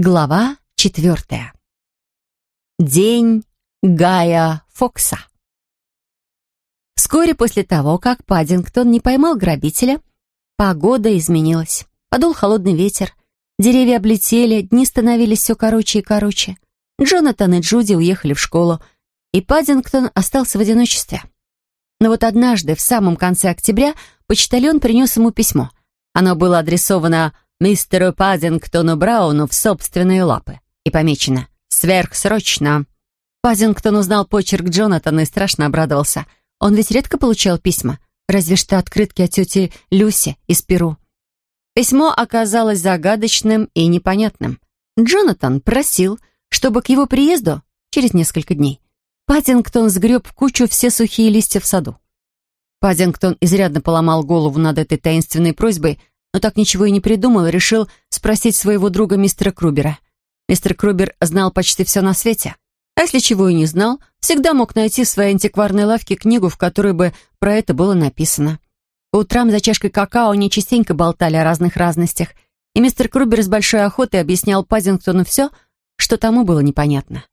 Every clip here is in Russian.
Глава четвертая. День Гая Фокса. Вскоре после того, как Паддингтон не поймал грабителя, погода изменилась. Подул холодный ветер, деревья облетели, дни становились все короче и короче. Джонатан и Джуди уехали в школу, и Паддингтон остался в одиночестве. Но вот однажды, в самом конце октября, почтальон принес ему письмо. Оно было адресовано мистеру Паддингтону Брауну в собственные лапы и помечено «Сверхсрочно». Паддингтон узнал почерк Джонатана и страшно обрадовался. Он ведь редко получал письма, разве что открытки от тети Люси из Перу. Письмо оказалось загадочным и непонятным. Джонатан просил, чтобы к его приезду, через несколько дней, Паддингтон сгреб в кучу все сухие листья в саду. Паддингтон изрядно поломал голову над этой таинственной просьбой, но так ничего и не придумал и решил спросить своего друга мистера Крубера. Мистер Крубер знал почти все на свете. А если чего и не знал, всегда мог найти в своей антикварной лавке книгу, в которой бы про это было написано. По утрам за чашкой какао они частенько болтали о разных разностях, и мистер Крубер с большой охотой объяснял Паддингтону все, что тому было непонятно.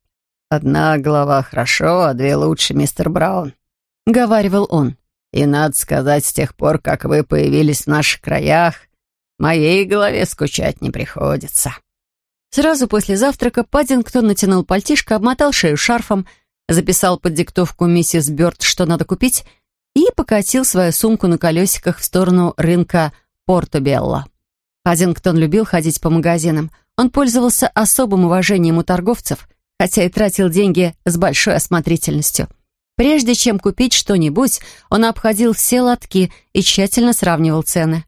«Одна глава хорошо, а две лучше, мистер Браун», — говаривал он. «И надо сказать, с тех пор, как вы появились в наших краях, моей голове скучать не приходится». Сразу после завтрака Паддингтон натянул пальтишко, обмотал шею шарфом, записал под диктовку миссис Бёрд, что надо купить, и покатил свою сумку на колесиках в сторону рынка Порто-Белло. Паддингтон любил ходить по магазинам. Он пользовался особым уважением у торговцев, хотя и тратил деньги с большой осмотрительностью. Прежде чем купить что-нибудь, он обходил все лотки и тщательно сравнивал цены.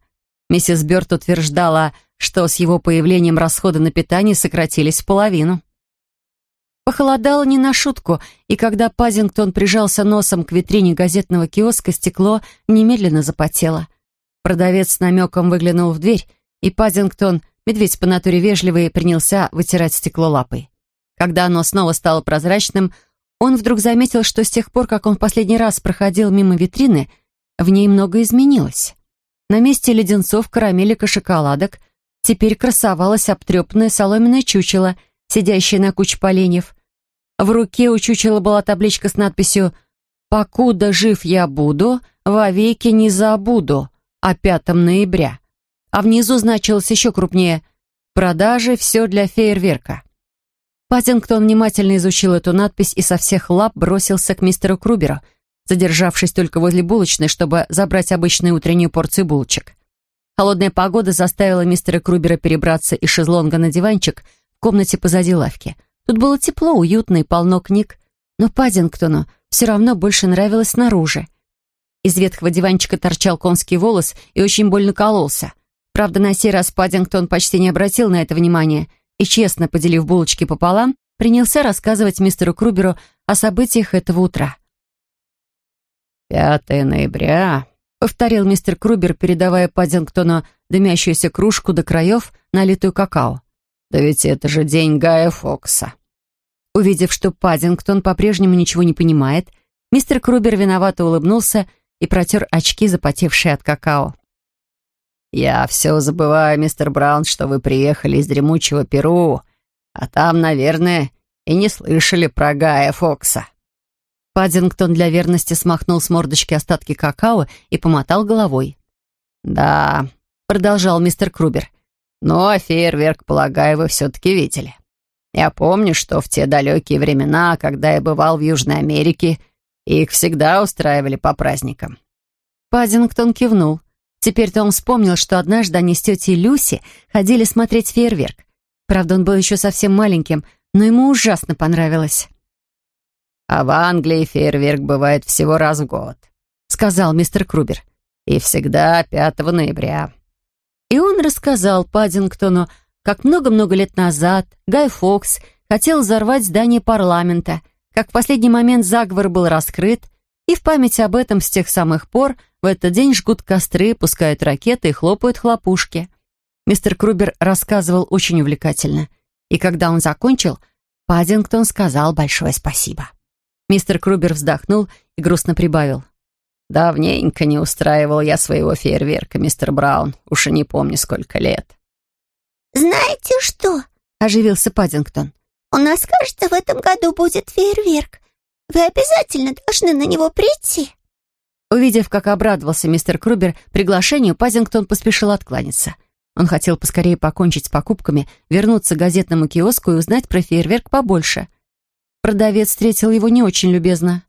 Миссис Бёрд утверждала, что с его появлением расходы на питание сократились в половину. Похолодало не на шутку, и когда Пазингтон прижался носом к витрине газетного киоска, стекло немедленно запотело. Продавец с намеком выглянул в дверь, и Пазингтон, медведь по натуре вежливый, принялся вытирать стекло лапой. Когда оно снова стало прозрачным, он вдруг заметил, что с тех пор, как он в последний раз проходил мимо витрины, в ней много изменилось. На месте леденцов, карамелек и шоколадок теперь красовалось обтрепанное соломенное чучело, сидящее на куче поленьев. В руке у чучела была табличка с надписью «Покуда жив я буду, вовеки не забуду» о 5 ноября. А внизу значилось еще крупнее «Продажи все для фейерверка». Паттингтон внимательно изучил эту надпись и со всех лап бросился к мистеру Круберу — задержавшись только возле булочной, чтобы забрать обычную утреннюю порцию булочек. Холодная погода заставила мистера Крубера перебраться из шезлонга на диванчик в комнате позади лавки. Тут было тепло, уютно и полно книг, но Паддингтону все равно больше нравилось снаружи. Из ветхого диванчика торчал конский волос и очень больно кололся. Правда, на сей раз Паддингтон почти не обратил на это внимания и, честно поделив булочки пополам, принялся рассказывать мистеру Круберу о событиях этого утра. «Пятое ноября», — повторил мистер Крубер, передавая Паддингтону дымящуюся кружку до краев, налитую какао. «Да ведь это же день Гая Фокса». Увидев, что Паддингтон по-прежнему ничего не понимает, мистер Крубер виновато улыбнулся и протер очки, запотевшие от какао. «Я все забываю, мистер Браун, что вы приехали из дремучего Перу, а там, наверное, и не слышали про Гая Фокса». Паддингтон для верности смахнул с мордочки остатки какао и помотал головой. «Да», — продолжал мистер Крубер, «но фейерверк, полагаю, вы все-таки видели. Я помню, что в те далекие времена, когда я бывал в Южной Америке, их всегда устраивали по праздникам». Паддингтон кивнул. Теперь-то он вспомнил, что однажды они с тетей Люси ходили смотреть фейерверк. Правда, он был еще совсем маленьким, но ему ужасно понравилось. «А в Англии фейерверк бывает всего раз в год», — сказал мистер Крубер. «И всегда 5 ноября». И он рассказал Паддингтону, как много-много лет назад Гай Фокс хотел взорвать здание парламента, как в последний момент заговор был раскрыт, и в память об этом с тех самых пор в этот день жгут костры, пускают ракеты и хлопают хлопушки. Мистер Крубер рассказывал очень увлекательно, и когда он закончил, Паддингтон сказал большое спасибо. Мистер Крубер вздохнул и грустно прибавил. «Давненько не устраивал я своего фейерверка, мистер Браун. Уж и не помню, сколько лет». «Знаете что?» — оживился Паддингтон. «У нас, кажется, в этом году будет фейерверк. Вы обязательно должны на него прийти». Увидев, как обрадовался мистер Крубер приглашению, Пазингтон поспешил откланяться. Он хотел поскорее покончить с покупками, вернуться к газетному киоску и узнать про фейерверк побольше. Продавец встретил его не очень любезно.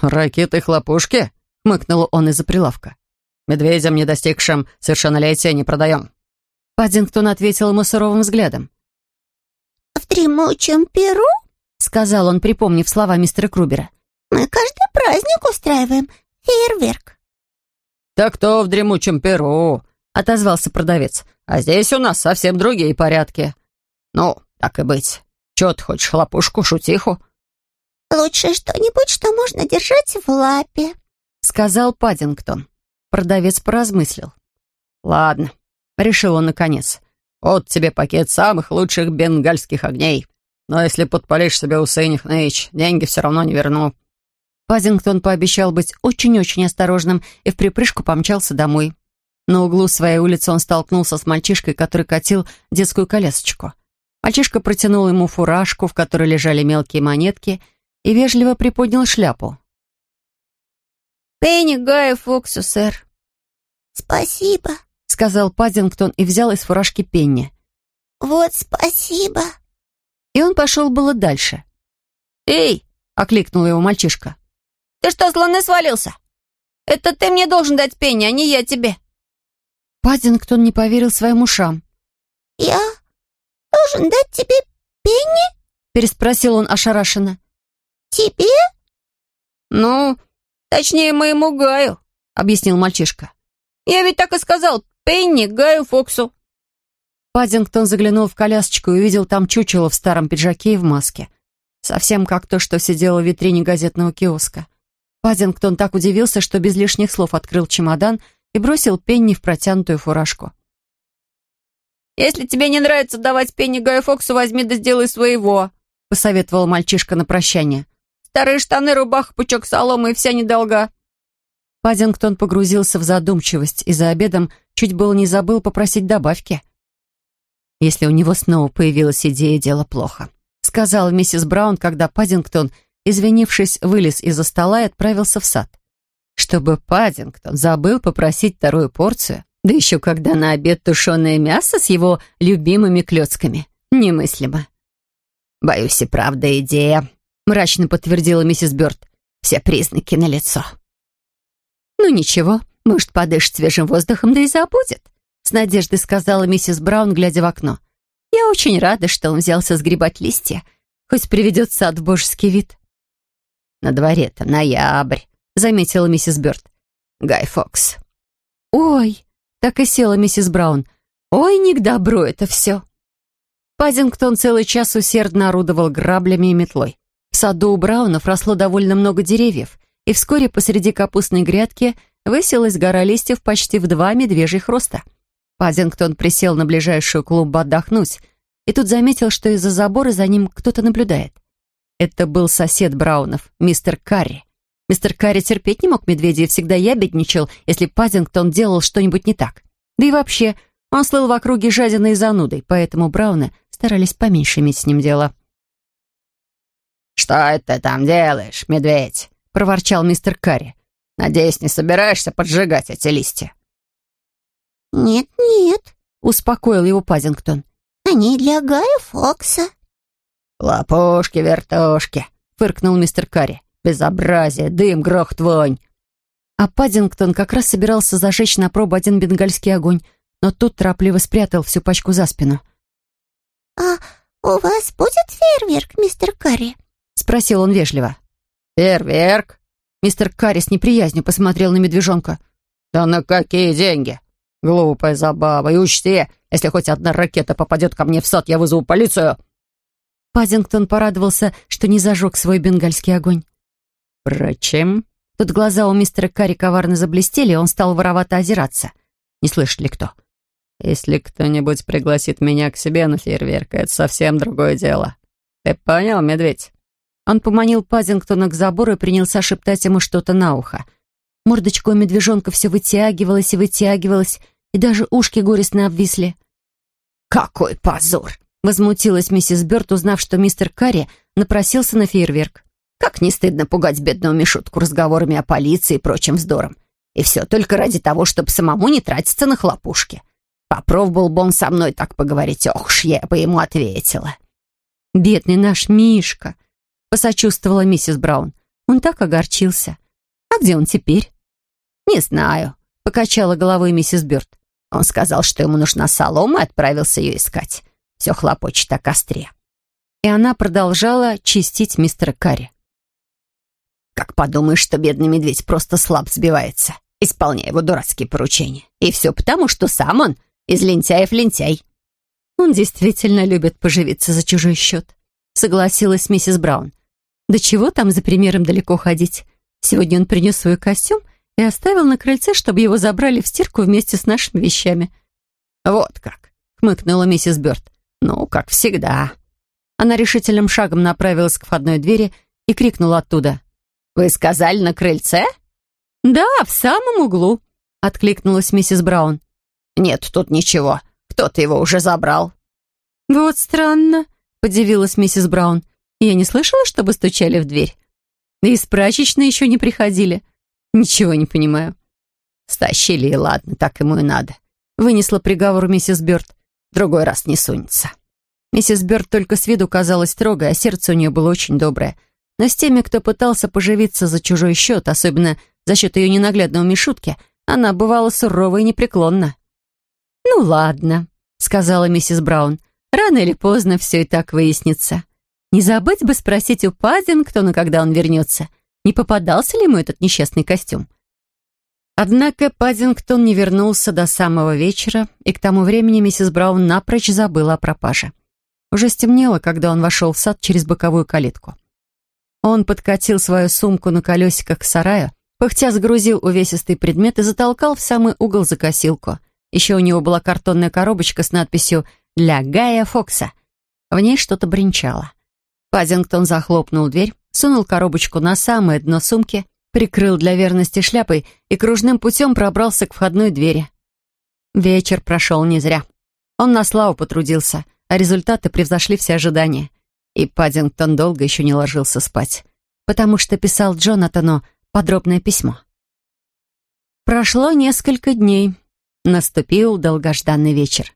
«Ракеты-хлопушки?» — хмыкнул он из-за прилавка. «Медведям, не достигшим совершеннолетия, не продаем». Паддингтон ответил ему суровым взглядом. «В дремучем Перу?» — сказал он, припомнив слова мистера Крубера. «Мы каждый праздник устраиваем. Фейерверк». «Так то в дремучем Перу», — отозвался продавец. «А здесь у нас совсем другие порядки. Ну, так и быть. Чё ты хочешь, хлопушку, шутиху?» «Лучше что-нибудь, что можно держать в лапе», — сказал Паддингтон. Продавец поразмыслил. «Ладно», — решил он наконец. «Вот тебе пакет самых лучших бенгальских огней. Но если подпалишь себе усы, Нихнэйч, деньги все равно не верну». Паддингтон пообещал быть очень-очень осторожным и в припрыжку помчался домой. На углу своей улицы он столкнулся с мальчишкой, который катил детскую колясочку. Мальчишка протянул ему фуражку, в которой лежали мелкие монетки, и вежливо приподнял шляпу. «Пенни Гая Фоксу, сэр». «Спасибо», — сказал Паддингтон и взял из фуражки Пенни. «Вот спасибо». И он пошел было дальше. «Эй!» — окликнул его мальчишка. «Ты что, с луны свалился? Это ты мне должен дать Пенни, а не я тебе». Паддингтон не поверил своим ушам. «Я должен дать тебе Пенни?» — переспросил он ошарашенно. «Тебе?» «Ну, точнее, моему Гаю», — объяснил мальчишка. «Я ведь так и сказал, Пенни Гаю Фоксу». Паддингтон заглянул в колясочку и увидел там чучело в старом пиджаке и в маске. Совсем как то, что сидело в витрине газетного киоска. Паддингтон так удивился, что без лишних слов открыл чемодан и бросил Пенни в протянутую фуражку. «Если тебе не нравится давать Пенни Гаю Фоксу, возьми да сделай своего», — посоветовал мальчишка на прощание. Старые штаны, рубаха, пучок соломы и вся недолга». Паддингтон погрузился в задумчивость и за обедом чуть было не забыл попросить добавки. Если у него снова появилась идея, дело плохо. Сказала миссис Браун, когда Паддингтон, извинившись, вылез из-за стола и отправился в сад. Чтобы Паддингтон забыл попросить вторую порцию, да еще когда на обед тушеное мясо с его любимыми клетками. Немыслимо. Боюсь, и правда идея, мрачно подтвердила миссис Бёрд. «Все признаки налицо». «Ну ничего, может, подышит свежим воздухом, да и забудет», с надеждой сказала миссис Браун, глядя в окно. «Я очень рада, что он взялся сгребать листья, хоть приведет сад в божеский вид». «На дворе-то ноябрь», — заметила миссис Бёрд. «Гай Фокс». «Ой», — так и села миссис Браун. «Ой, не к добру это все». Паддингтон целый час усердно орудовал граблями и метлой. В саду у Браунов росло довольно много деревьев, и вскоре посреди капустной грядки высилась гора листьев почти в два медвежьих роста. Паддингтон присел на ближайшую клумбу отдохнуть, и тут заметил, что из-за забора за ним кто-то наблюдает. Это был сосед Браунов, мистер Карри. Мистер Карри терпеть не мог медведя и всегда ябедничал, если Паддингтон делал что-нибудь не так. Да и вообще, он слыл в округе жадиной занудой, поэтому Брауны старались поменьше иметь с ним дело. «Что это там делаешь, медведь?» — проворчал мистер Карри. «Надеюсь, не собираешься поджигать эти листья?» «Нет-нет», — успокоил его Паддингтон. «Они для Гая Фокса». «Лопушки-вертушки», — фыркнул мистер Карри. «Безобразие, дым, грохот, вонь». А Паддингтон как раз собирался зажечь на пробу один бенгальский огонь, но тут торопливо спрятал всю пачку за спину. «А у вас будет фейерверк, мистер Карри?» — спросил он вежливо. «Фейерверк?» Мистер Карри с неприязнью посмотрел на медвежонка. «Да на какие деньги? Глупая забава. И учти, если хоть одна ракета попадет ко мне в сад, я вызову полицию». Пазингтон порадовался, что не зажег свой бенгальский огонь. «Впрочем...» Тут глаза у мистера Карри коварно заблестели, и он стал воровато озираться. Не слышит ли кто? «Если кто-нибудь пригласит меня к себе на фейерверк, это совсем другое дело. Ты понял, медведь?» Он поманил Пазингтона к забору и принялся шептать ему что-то на ухо. Мордочка у медвежонка все вытягивалась и вытягивалась, и даже ушки горестно обвисли. «Какой позор!» Возмутилась миссис Бёрд, узнав, что мистер Карри напросился на фейерверк. Как не стыдно пугать бедную Мишутку разговорами о полиции и прочим вздором. И все только ради того, чтобы самому не тратиться на хлопушки. Попробовал бы он со мной так поговорить, ох ж, я бы ему ответила. «Бедный наш Мишка», — посочувствовала миссис Браун. Он так огорчился. «А где он теперь?» «Не знаю», — покачала головой миссис Бёрд. Он сказал, что ему нужна солома, и отправился ее искать. Все хлопочет о костре. И она продолжала чистить мистера Карри. «Как подумаешь, что бедный медведь просто слаб сбивается, исполняя его дурацкие поручения. И все потому, что сам он из лентяев лентяй». «Он действительно любит поживиться за чужой счет», — согласилась миссис Браун. «Да чего там за примером далеко ходить? Сегодня он принес свой костюм и оставил на крыльце, чтобы его забрали в стирку вместе с нашими вещами». «Вот как», — хмыкнула миссис Бёрд. «Ну, как всегда». Она решительным шагом направилась к входной двери и крикнула оттуда. «Вы сказали на крыльце?» «Да, в самом углу», — откликнулась миссис Браун. «Нет тут ничего. Кто-то его уже забрал». «Вот странно», — подивилась миссис Браун. «Я не слышала, чтобы стучали в дверь. Да и с прачечной еще не приходили. Ничего не понимаю». «Стащили, и ладно, так ему и надо», — вынесла приговор миссис Бёрд. «Другой раз не сунется». Миссис Бёрд только с виду казалась строгой, а сердце у нее было очень доброе. Но с теми, кто пытался поживиться за чужой счет, особенно за счет ее ненаглядного Мишутки, она бывала сурова и непреклонна. «Ну ладно», — сказала миссис Браун. «Рано или поздно все и так выяснится. Не забыть бы спросить у Паддингтона, когда он вернется, не попадался ли ему этот несчастный костюм». Однако Паддингтон не вернулся до самого вечера, и к тому времени миссис Браун напрочь забыла о пропаже. Уже стемнело, когда он вошел в сад через боковую калитку. Он подкатил свою сумку на колесиках к сараю, пыхтя сгрузил увесистый предмет и затолкал в самый угол за косилку — еще у него была картонная коробочка с надписью «Для Гая Фокса». В ней что-то бренчало. Пазингтон захлопнул дверь, сунул коробочку на самое дно сумки, прикрыл для верности шляпой и кружным путем пробрался к входной двери. Вечер прошел не зря. Он на славу потрудился, а результаты превзошли все ожидания. И Паддингтон долго еще не ложился спать, потому что писал Джонатану подробное письмо. Прошло несколько дней. Наступил долгожданный вечер.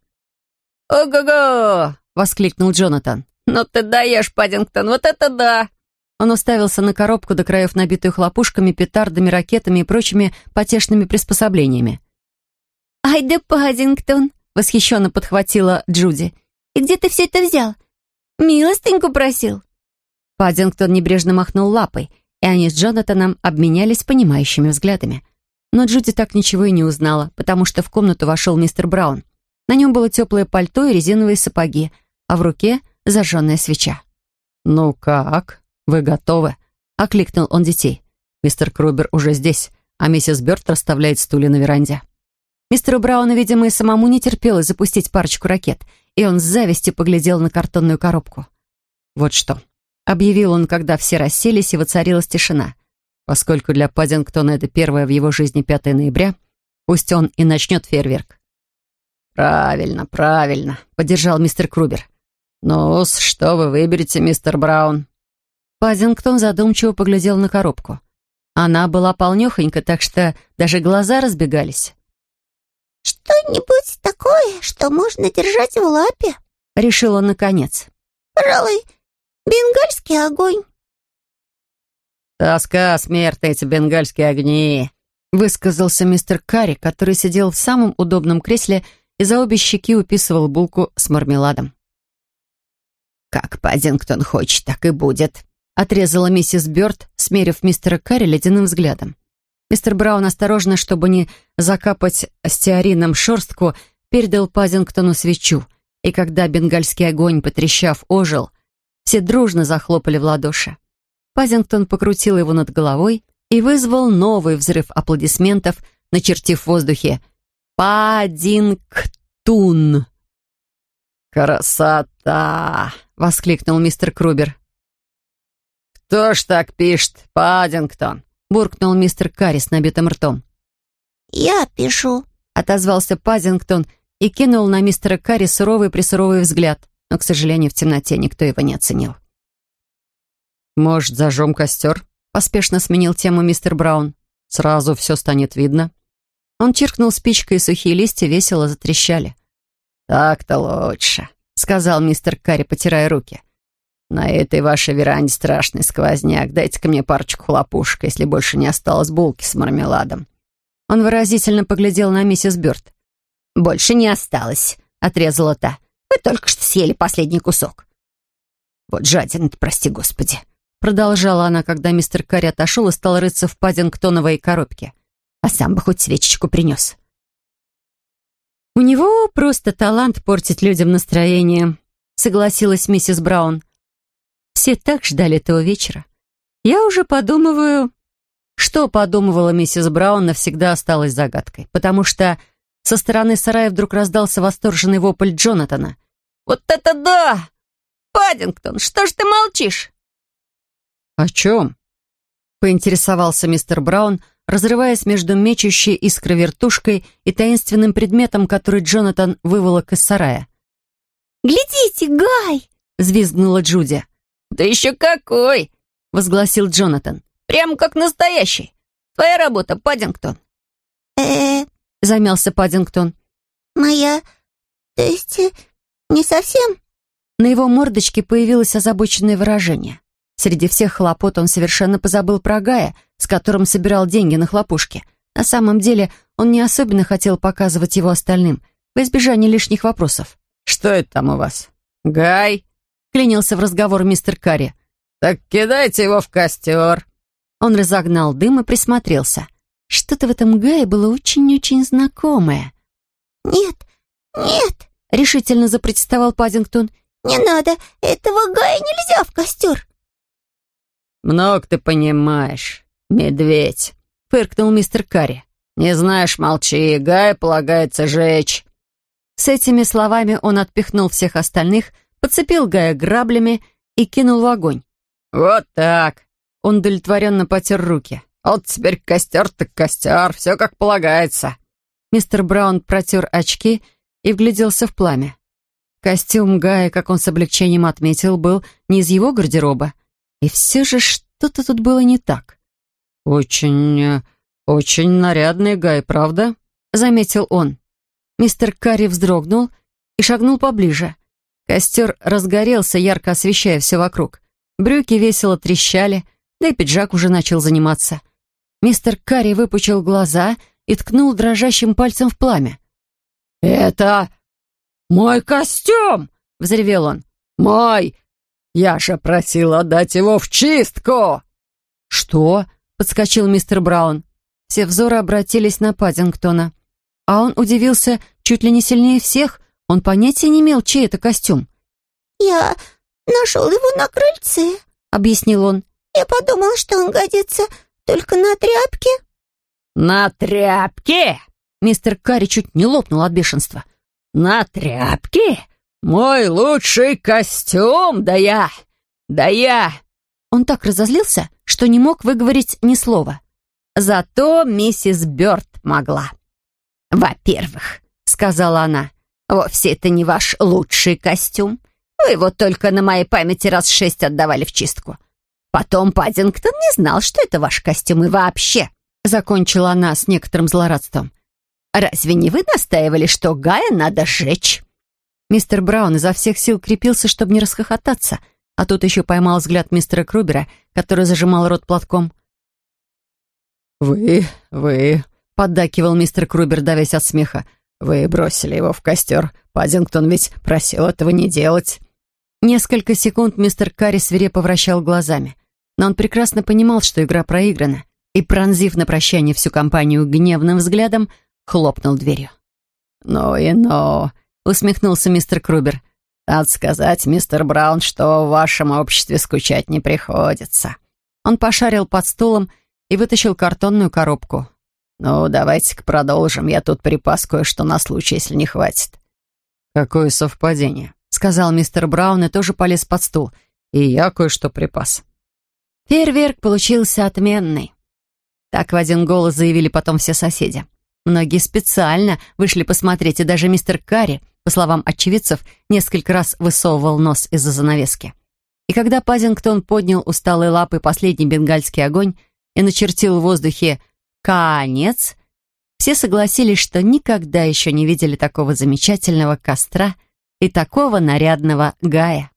«Ого-го!» — воскликнул Джонатан. «Ну ты даешь, Паддингтон, вот это да!» Он уставился на коробку до краев, набитую хлопушками, петардами, ракетами и прочими потешными приспособлениями. «Ай да Паддингтон!» — восхищенно подхватила Джуди. «И где ты все это взял? Милостыньку просил?» Паддингтон небрежно махнул лапой, и они с Джонатаном обменялись понимающими взглядами. Но Джуди так ничего и не узнала, потому что в комнату вошел мистер Браун. На нем было теплое пальто и резиновые сапоги, а в руке зажженная свеча. «Ну как? Вы готовы?» — окликнул он детей. «Мистер Крубер уже здесь, а миссис Бёрд расставляет стулья на веранде». Мистеру Брауну, видимо, и самому не терпелось запустить парочку ракет, и он с завистью поглядел на картонную коробку. «Вот что», — объявил он, когда все расселись и воцарилась тишина — Поскольку для Паддингтона это первое в его жизни 5 ноября, пусть он и начнет фейерверк. «Правильно, правильно», — поддержал мистер Крубер. ну что вы выберете, мистер Браун?» Паддингтон задумчиво поглядел на коробку. Она была полнёхонька, так что даже глаза разбегались. «Что-нибудь такое, что можно держать в лапе?» — решил он наконец. «Пожалуй, бенгальский огонь». «Тоска смертная эти бенгальские огни», — высказался мистер Карри, который сидел в самом удобном кресле и за обе щеки уписывал булку с мармеладом. «Как Паддингтон хочет, так и будет», — отрезала миссис Бёрд, смерив мистера Карри ледяным взглядом. Мистер Браун осторожно, чтобы не закапать стеарином шерстку, передал Паддингтону свечу, и когда бенгальский огонь, потрещав, ожил, все дружно захлопали в ладоши. Пазингтон покрутил его над головой и вызвал новый взрыв аплодисментов, начертив в воздухе «Паддингтун». «Красота!» — воскликнул мистер Крубер. «Кто ж так пишет, Паддингтон?» — буркнул мистер Карри с набитым ртом. «Я пишу», — отозвался Паддингтон и кинул на мистера Карри суровый-присуровый взгляд. но, к сожалению, в темноте никто его не оценил. «Может, зажжем костер?» — поспешно сменил тему мистер Браун. «Сразу все станет видно». Он чиркнул спичкой, и сухие листья весело затрещали. «Так-то лучше», — сказал мистер Карри, потирая руки. «На этой вашей веранде страшный сквозняк. Дайте-ка мне парочку хлопушек, если больше не осталось булки с мармеладом». Он выразительно поглядел на миссис Бёрд. «Больше не осталось», — отрезала та. «Вы только что съели последний кусок». «Вот жадина прости господи», — продолжала она, когда мистер Карри отошел и стал рыться в паддингтоновой коробке. «А сам бы хоть свечечку принес». «У него просто талант портить людям настроение», — согласилась миссис Браун. «Все так ждали этого вечера. Я уже подумываю...» Что подумывала миссис Браун, навсегда осталось загадкой, потому что со стороны сарая вдруг раздался восторженный вопль Джонатана. «Вот это да! Паддингтон, что ж ты молчишь?» «О чем?» — поинтересовался мистер Браун, разрываясь между мечущей искры вертушкой и таинственным предметом, который Джонатан выволок из сарая. «Глядите, Гай!» — взвизгнула Джуди. «Да еще какой!» — возгласил Джонатан. Прямо как настоящий. Твоя работа, Паддингтон». э замялся Паддингтон. «Моя... то есть э, не совсем?» На его мордочке появилось озабоченное выражение. Среди всех хлопот он совершенно позабыл про Гая, с которым собирал деньги на хлопушки. На самом деле он не особенно хотел показывать его остальным, в избежание лишних вопросов. «Что это там у вас? Гай?» — клянился в разговор мистер Карри. «Так кидайте его в костер». Он разогнал дым и присмотрелся. Что-то в этом Гае было очень-очень знакомое. «Нет, нет!» — решительно запротестовал Паддингтон. «Не надо! Этого Гая нельзя в костер!» «Много ты понимаешь, медведь!» — фыркнул мистер Карри. «Не знаешь, молчи, Гая полагается жечь!» С этими словами он отпихнул всех остальных, подцепил Гая граблями и кинул в огонь. «Вот так! Он удовлетворенно потер руки. «Вот теперь костер так костер, все как полагается». Мистер Браун протер очки и вгляделся в пламя. Костюм Гая, как он с облегчением отметил, был не из его гардероба. И все же что-то тут было не так. «Очень... очень нарядный Гай, правда?» — заметил он. Мистер Карри вздрогнул и шагнул поближе. Костер разгорелся, ярко освещая все вокруг. Брюки весело трещали — да и пиджак уже начал заниматься. Мистер Карри выпучил глаза и ткнул дрожащим пальцем в пламя. «Это мой костюм!» — взревел он. «Мой! Я же просил отдать его в чистку!» «Что?» — подскочил мистер Браун. Все взоры обратились на Паддингтона. А он удивился чуть ли не сильнее всех. Он понятия не имел, чей это костюм. «Я нашел его на крыльце», — объяснил он. Я подумал, что он годится только на тряпке». «На тряпке?» Мистер Карри чуть не лопнул от бешенства. «На тряпке? Мой лучший костюм! Да я... да я...» Он так разозлился, что не мог выговорить ни слова. Зато миссис Бёрд могла. «Во-первых», — сказала она, — «вовсе это не ваш лучший костюм. Вы его только на моей памяти раз шесть отдавали в чистку. Потом Паддингтон не знал, что это ваш костюм и вообще. Закончила она с некоторым злорадством. Разве не вы настаивали, что Гая надо сжечь? Мистер Браун изо всех сил крепился, чтобы не расхохотаться, а тут еще поймал взгляд мистера Крубера, который зажимал рот платком. «Вы, вы...» — поддакивал мистер Крубер, давясь от смеха. «Вы бросили его в костер. Паддингтон ведь просил этого не делать». Несколько секунд мистер Карри свирепо вращал глазами но он прекрасно понимал, что игра проиграна, и, пронзив на прощание всю компанию гневным взглядом, хлопнул дверью. «Ну и ну!» — усмехнулся мистер Крубер. «Надо сказать, мистер Браун, что в вашем обществе скучать не приходится». Он пошарил под стулом и вытащил картонную коробку. «Ну, давайте-ка продолжим. Я тут припас кое-что на случай, если не хватит». «Какое совпадение», — сказал мистер Браун и тоже полез под стул. «И я кое-что припас». Фейерверк получился отменный. Так в один голос заявили потом все соседи. Многие специально вышли посмотреть, и даже мистер Карри, по словам очевидцев, несколько раз высовывал нос из-за занавески. И когда Пазингтон поднял усталой лапой последний бенгальский огонь и начертил в воздухе «конец», все согласились, что никогда еще не видели такого замечательного костра и такого нарядного Гая.